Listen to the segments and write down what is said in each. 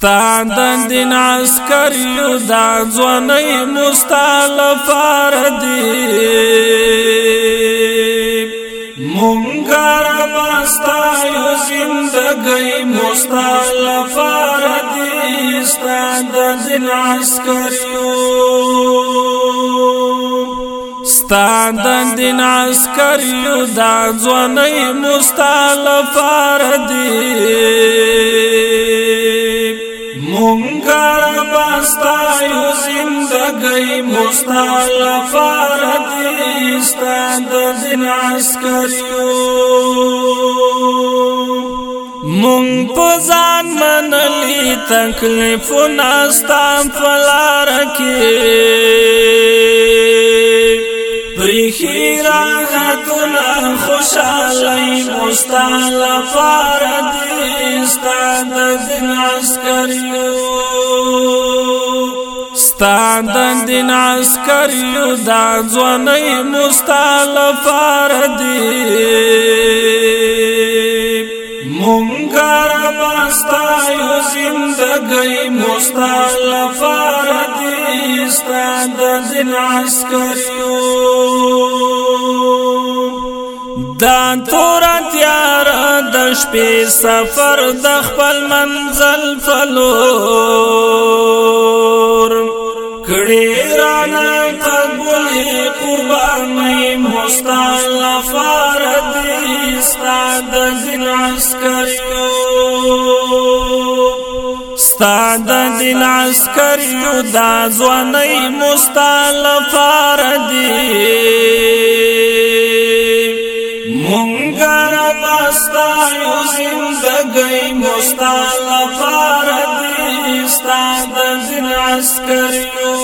ستان د دین عسكر یو دا ځواني مستعلف فردي مونګر واستا یو زندګي مستعلف فردي ستان د دین عسكر یو ستان د دین عسكر یو دا ځواني مستعلف فردي منکر باستا یو زندگی مستعلا فارد استاد دین عسکریو مونږ په ځان منلي تکلیفونه ستام فلار کې پرخي راحتونه خوشاله مستعلا فارد ستاند دین عسكر یو ستاند دین عسكر یو دا ځواني مستلفار دی مونږه مستا یو زندګي مستلفار دی ستاند دین عسكر یو دا توراتیا شپې سفر د خپل منزل فلور کړي رانا قبول قرباني مستعلف ردي استاد دین عسكريو استاد دین عسكريو دا ځواني مستعلف ردي مونږه را پاستا یو زندګۍ مستعلا فارد استاد زن عسکریو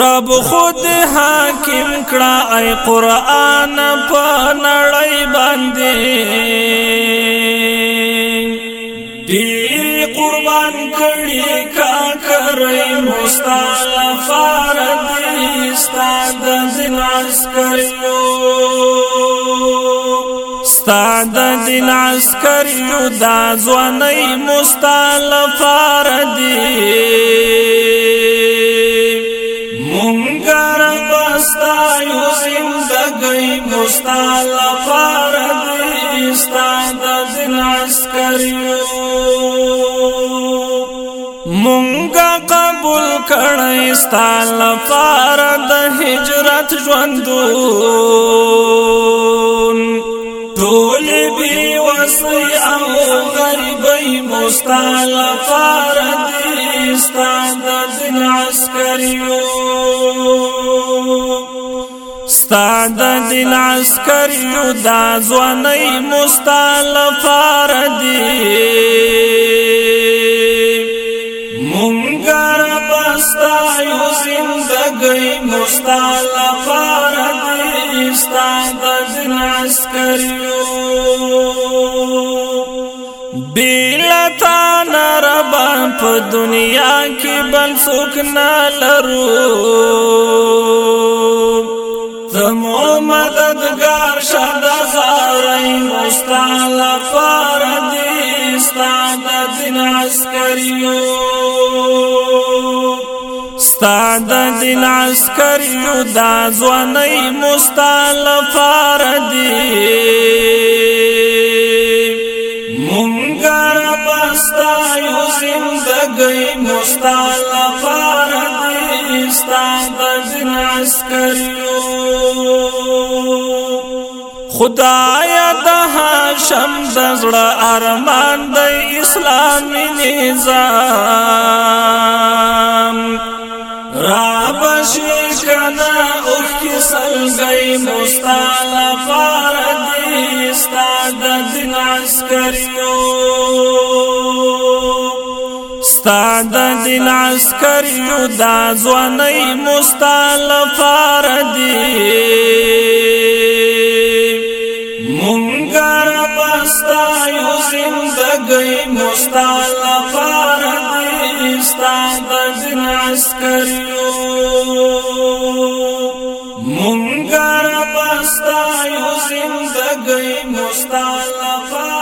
رب خود حاکم کړه ای قران په نړۍ باندې دی قربان کړي کا کرے مصطفی رضی ستاد زناس کړو ستاد زناس کړو دا ځواني مصطفی رضی مونږ راستایو زندګۍ مصطفی رضی ستاد زناس کړو کړی ستان لپاره د هجرت ژوندون ټول بي وسي او غریبي مستان لپاره د ستان د عسکريو ستاد دل عسكر یودا ځواني مستعل فردي ستا یو زندگی مستا لپاره دی ستا د عسکریو بیلتا نربا په دنیا کې بل څوک نه لرو مددگار شد زاری مستعل فردی استعد دن عسکریو استعد دن عسکریو دا زوانی مستعل فردی منگر بستایو زندگی مستعل فردی استعد دن عسکریو خدایا د هاشم د زړه ارمان د اسلامي نظام را بشي کنا اوخ کی سلګي مصطفی دې استاد دین عسکریو استاد دین عسکریو دا ځواني مصطفی استاد لپاره استاد د عسکریو مونږ را پستایو زندګۍ مستعلفه